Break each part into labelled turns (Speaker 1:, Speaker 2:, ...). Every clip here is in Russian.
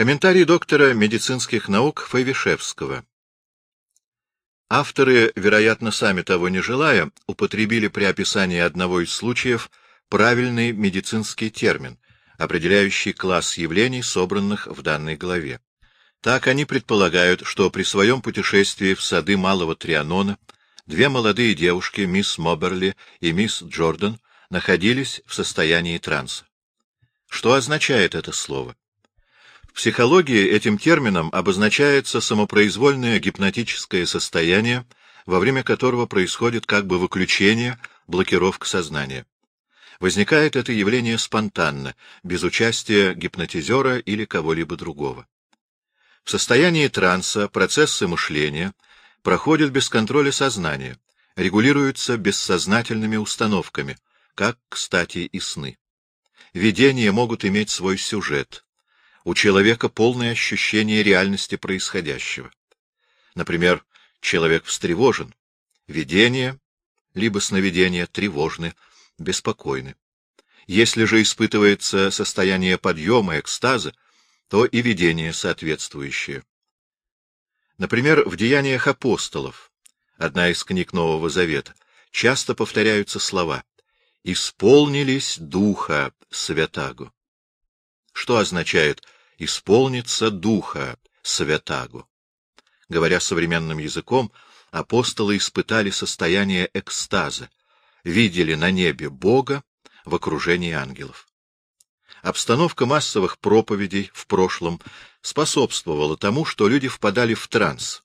Speaker 1: Комментарий доктора медицинских наук Фейвишевского. Авторы, вероятно, сами того не желая, употребили при описании одного из случаев правильный медицинский термин, определяющий класс явлений, собранных в данной главе. Так они предполагают, что при своем путешествии в сады Малого Трианона две молодые девушки, мисс Моберли и мисс Джордан, находились в состоянии транса. Что означает это слово? В психологии этим термином обозначается самопроизвольное гипнотическое состояние, во время которого происходит как бы выключение, блокировка сознания. Возникает это явление спонтанно, без участия гипнотизера или кого-либо другого. В состоянии транса процессы мышления проходят без контроля сознания, регулируются бессознательными установками, как, кстати, и сны. Видения могут иметь свой сюжет, у человека полное ощущение реальности происходящего. Например, человек встревожен, видение, либо сновидения тревожны, беспокойны. Если же испытывается состояние подъема, экстаза, то и видение соответствующее. Например, в «Деяниях апостолов», одна из книг Нового Завета, часто повторяются слова «исполнились Духа Святаго» что означает «исполниться Духа Святаго». Говоря современным языком, апостолы испытали состояние экстаза, видели на небе Бога в окружении ангелов. Обстановка массовых проповедей в прошлом способствовала тому, что люди впадали в транс.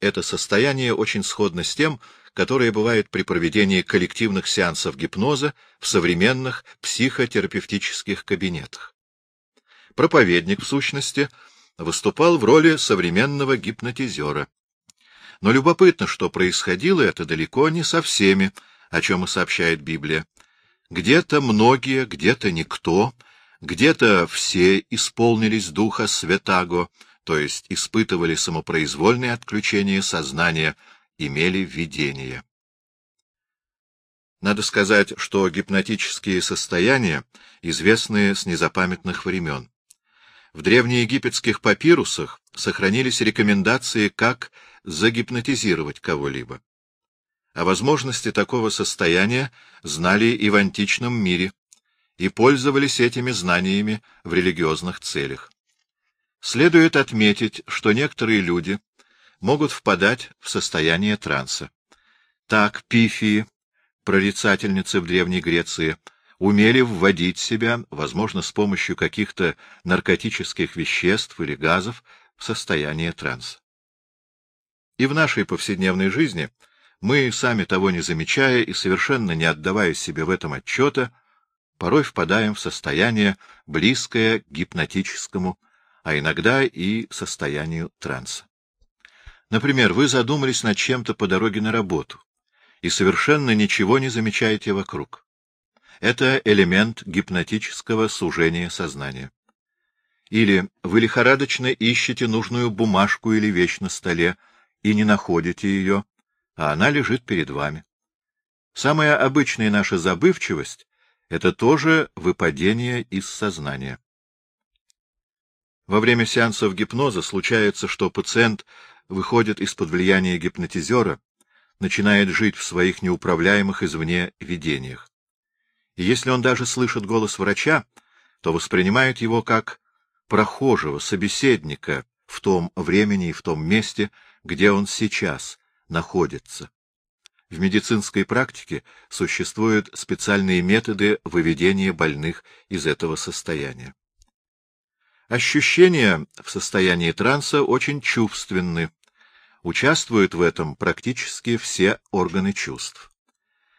Speaker 1: Это состояние очень сходно с тем, которое бывает при проведении коллективных сеансов гипноза в современных психотерапевтических кабинетах. Проповедник, в сущности, выступал в роли современного гипнотизера. Но любопытно, что происходило это далеко не со всеми, о чем и сообщает Библия. Где-то многие, где-то никто, где-то все исполнились Духа Святаго, то есть испытывали самопроизвольное отключение сознания, имели видение. Надо сказать, что гипнотические состояния известны с незапамятных времен. В древнеегипетских папирусах сохранились рекомендации, как загипнотизировать кого-либо. О возможности такого состояния знали и в античном мире, и пользовались этими знаниями в религиозных целях. Следует отметить, что некоторые люди могут впадать в состояние транса. Так Пифии, прорицательницы в Древней Греции, умели вводить себя, возможно, с помощью каких-то наркотических веществ или газов, в состояние транса. И в нашей повседневной жизни мы, сами того не замечая и совершенно не отдавая себе в этом отчета, порой впадаем в состояние, близкое к гипнотическому, а иногда и состоянию транса. Например, вы задумались над чем-то по дороге на работу и совершенно ничего не замечаете вокруг. Это элемент гипнотического сужения сознания. Или вы лихорадочно ищете нужную бумажку или вещь на столе и не находите ее, а она лежит перед вами. Самая обычная наша забывчивость — это тоже выпадение из сознания. Во время сеансов гипноза случается, что пациент выходит из-под влияния гипнотизера, начинает жить в своих неуправляемых извне видениях и если он даже слышит голос врача, то воспринимает его как прохожего, собеседника в том времени и в том месте, где он сейчас находится. В медицинской практике существуют специальные методы выведения больных из этого состояния. Ощущения в состоянии транса очень чувственны. Участвуют в этом практически все органы чувств.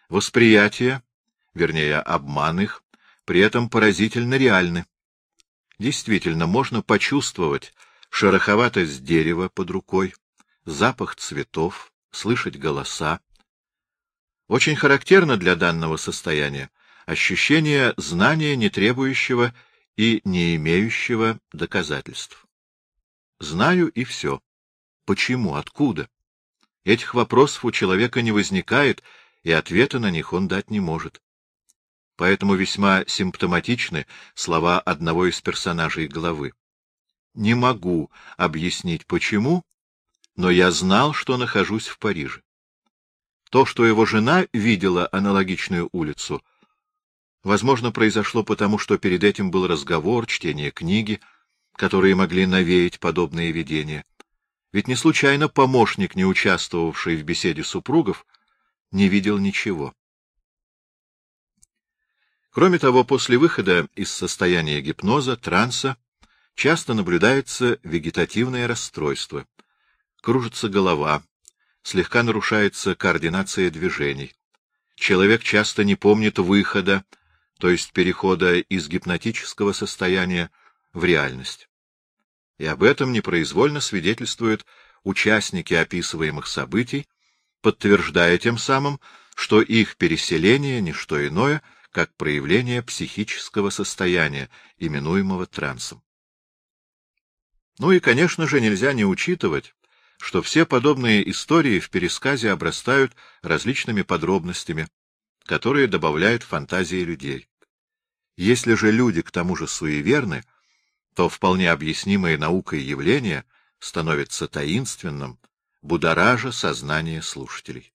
Speaker 1: Восприятие вернее, обман их, при этом поразительно реальны. Действительно, можно почувствовать шероховатость дерева под рукой, запах цветов, слышать голоса. Очень характерно для данного состояния ощущение знания, не требующего и не имеющего доказательств. Знаю и все. Почему? Откуда? Этих вопросов у человека не возникает, и ответа на них он дать не может. Поэтому весьма симптоматичны слова одного из персонажей главы. Не могу объяснить, почему, но я знал, что нахожусь в Париже. То, что его жена видела аналогичную улицу, возможно, произошло потому, что перед этим был разговор, чтение книги, которые могли навеять подобные видения. Ведь не случайно помощник, не участвовавший в беседе супругов, не видел ничего. Кроме того, после выхода из состояния гипноза, транса, часто наблюдается вегетативное расстройство. Кружится голова, слегка нарушается координация движений. Человек часто не помнит выхода, то есть перехода из гипнотического состояния в реальность. И об этом непроизвольно свидетельствуют участники описываемых событий, подтверждая тем самым, что их переселение — не что иное, как проявление психического состояния, именуемого трансом. Ну и, конечно же, нельзя не учитывать, что все подобные истории в пересказе обрастают различными подробностями, которые добавляют фантазии людей. Если же люди к тому же суеверны, то вполне объяснимое наукой явление становится таинственным, будоража сознание слушателей.